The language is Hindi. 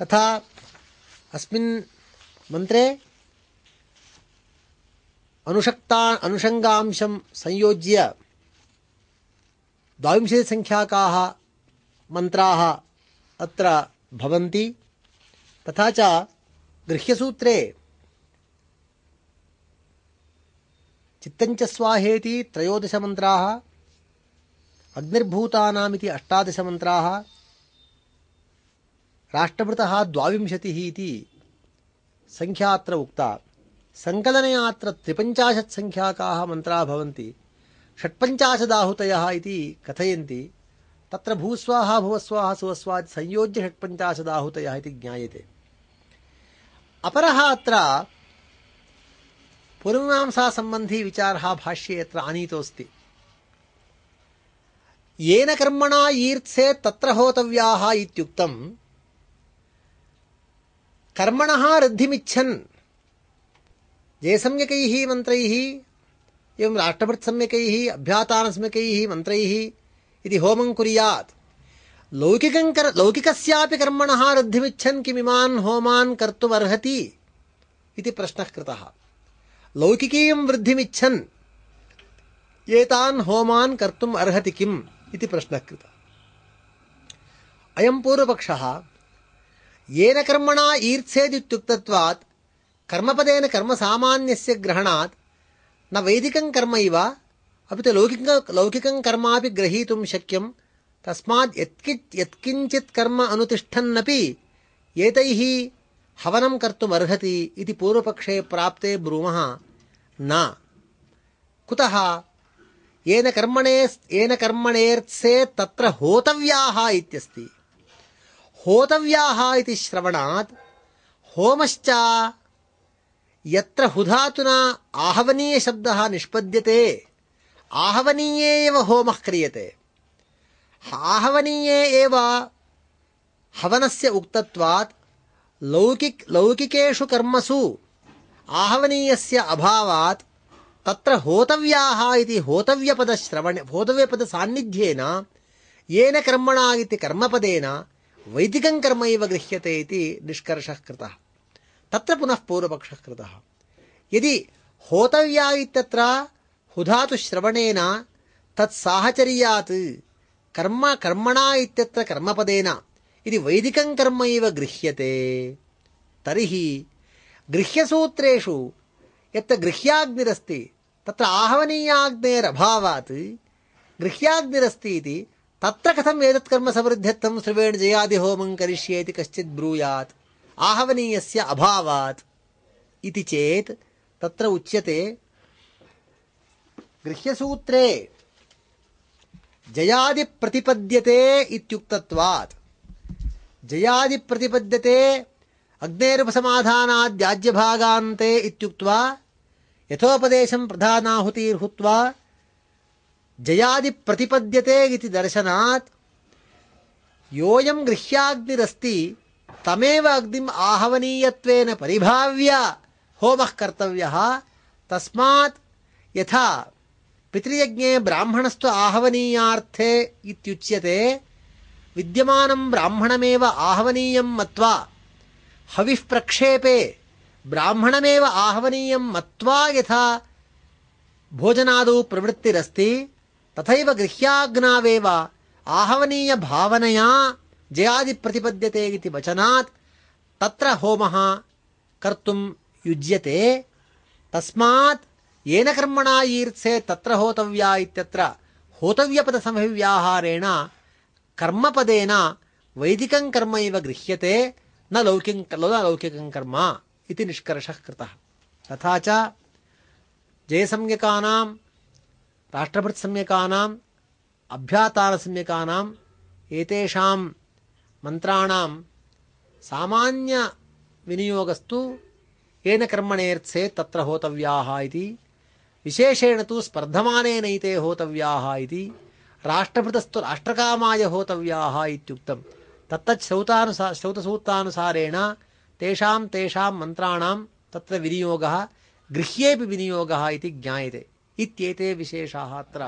तथा अस्मिन् मन्त्रे अनुषक्ता अनुषङ्गांशं संयोज्य द्वाविंशतिसङ्ख्याकाः मन्त्राः अत्र भवन्ति, तथा च गृह्यसूत्रे चित्तञ्च स्वाहेति त्रयोदशमन्त्राः, अग्निर्भूतानामिति अष्टादशमन्त्राः राष्ट्रभृतः द्वाविंशतिः इति सङ्ख्या अत्र उक्ता। सङ्कलने अत्र त्रिपञ्चाशत् सङ्ख्याकाः मन्त्राः भवन्ति। भूस्वाहा भुवस्वाहा सुवस्वा संयोज्य षट्पञ्चाशदाहुतयः इति ज्ञायते। अपरः अत्र पूर्वमीमांसासम्बन्धी भाष्ये अत्र आनीतोऽस्ति। येन कर्मणा ईर्त्से तत्र होतव्याः इत्युक्तम्। कर्मणः वृद्धिमिच्छन् जयसम्यकैः मन्त्रैः, एवं राष्ट्रभृत्सम्यकैः अभ्यातानसम्यकैः मन्त्रैः इति होमं कुर्यात्। लौकिकं कर, लौकिकस्यापि कर्मणः वृद्धिमिच्छन् किमिमान् होमान् कर्तुमर्हति इति प्रश्नः कृतः। लौकिकीं वृद्धिमिच्छन्, एतान् होमान् कर्तुम् अर्हति किम् इति प्रश्नः कृतः। अयं पूर्वपक्षः येन कर्मणा ईर्त्सेदित्युक्तत्वात्, कर्मपदेन कर्मसामान्यस्य ग्रहणात्, न वैदिकं कर्म इव, अपि तु लौकिक, लौकिकं कर्मापि ग्रहीतुं शक्यं तस्मात् यत्किञ्च यत्किञ्चित् कर्म अनुतिष्ठन्नपि एतैः हवनं कर्तुम् अर्हति इति पूर्वपक्षे प्राप्ते ब्रूमः न। कुतः? येन कर्मणे, येन कर्मणेऽर्त्से तत्र होतव्याः इत्यस्ति। होतव्याः इति श्रवणात् होमश्च यत्र हुधातुना आहवनीयशब्दः निष्पद्यते आहवनीये एव होमः क्रियते आहवनीये एव हवनस्य उक्तत्वात् लौकिक लौकिकेषु कर्मसु आहवनीयस्य अभावात् तत्र होतव्याः इति होतव्यपदश्रवणे होतव्यपदसान्निध्येन येन कर्मणा इति कर्मपदेन वैदिकं कर्म इव गृह्यते इति निष्कर्षः कृतः। तत्र पुनः पूर्वपक्षः कृतः। यदि होतव्या इत्यत्र हुधातुश्रवणेन तत्साहचर्यात् कर्म कर्मणा इत्यत्र कर्मपदेन यदि वैदिकं कर्म इव गृह्यते तर्हि गृह्यसूत्रेषु यत्र गृह्याग्निरस्ति तत्र आहवनीयाग्नेरभावात् गृह्याग्निरस्ति इति तत्र कथम् एतत् कर्म समृद्ध्यर्थं श्रवेण जयादिहोमं करिष्ये इति कश्चित् ब्रूयात्। आहवनीयस्य अभावात्। इति चेत् तत्र उच्यते, गृह्यसूत्रे जयादिप्रतिपद्यते इत्युक्तत्वात्। जयादिप्रतिपद्यते अग्नेरुपसमाधानाद्याज्यभागान्ते इत्युक्त्वा यथोपदेशं प्रधानाहुतिर्हुत्वा ಜಯಾದಿ ಪ್ರತಿಪದ್ಯತೆ ಇತಿ ದರ್ಶನಾತ್. ಯೋಯಂ ಗೃಹ್ಯಾಗ್ನಿರಸ್ತಿ ತಮೇವ ಅಗ್ನಿಂ ಆಹವನೀಯತ್ವೇನ ಪರಿಭಾವ್ಯ ಹೋಮ ಕರ್ತವ್ಯ. ತಸ್ಮಾತ್ ಯಥಾ ಪಿತೃಯಜ್ಞೆ ಬ್ರಾಹ್ಮಣಸ್ತು ಆಹವನೀಯಾರ್ಥೆ ಇತ್ಯುಚ್ಯತೆ. ವಿದ್ಯಮಾನಂ ಬ್ರಾಹ್ಮಣಮೇವ ಆಹವನೀಯಂ ಮತ್ವಾ. ಹವಿಃ ಪ್ರಕ್ಷೇಪೆ ಬ್ರಾಹ್ಮಣಮೇವ ಆಹವನೀಯಂ ಮತ್ವಾ ಯಥಾ. ಭೋಜನಾದೌ ಪ್ರವೃತ್ತಿರಸ್ತಿ. तथैव गृह्याग्नावेव आहवनीयभावनया जयादिप्रतिपद्यते इति वचनात् तत्र होमः कर्तुं युज्यते। तस्मात् येन कर्मणा ईर्त्से तत्र होतव्या इत्यत्र होतव्यपदसमभिव्याहारेण कर्मपदेन वैदिकं कर्म इव गृह्यते, न लौकिक न लौकिकं कर्म इति निष्कर्षः कृतः। तथा च जयसंज्ञकानां राष्ट्रभृत्संज्ञकानाम्, अभ्यातारसंज्ञकानाम्, एतेषां मन्त्राणां सामान्यविनियोगस्तु येन कर्मणेऽर्थे तत्र होतव्याः इति, विशेषेण तु स्पर्धमानेनैते होतव्याः इति, राष्ट्रभृतस्तु राष्ट्रकामाय होतव्याः इत्युक्तं तत्तत् श्रौतसूत्रानुसारेण तेषां तेषां मन्त्राणां तत्र विनियोगः गृह्येपि विनियोगः इति ज्ञायते। इत्येते विशेषाः अत्र